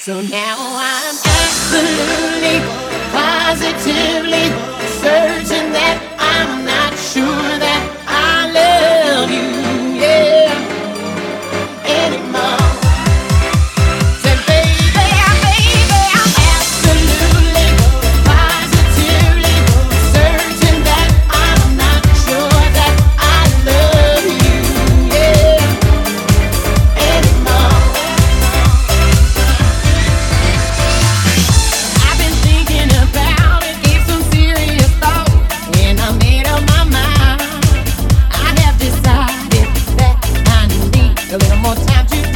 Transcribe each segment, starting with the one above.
So now I'm absolutely, positively certain. more time to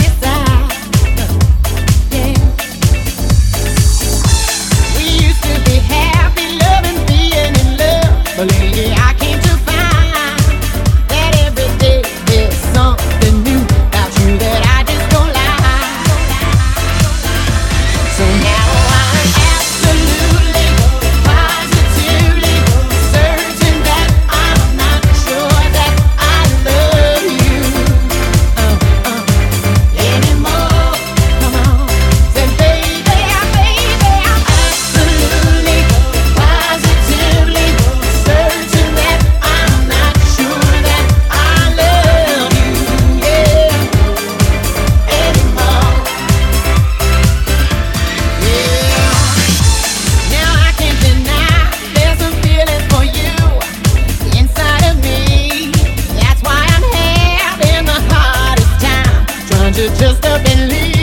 you just don't believe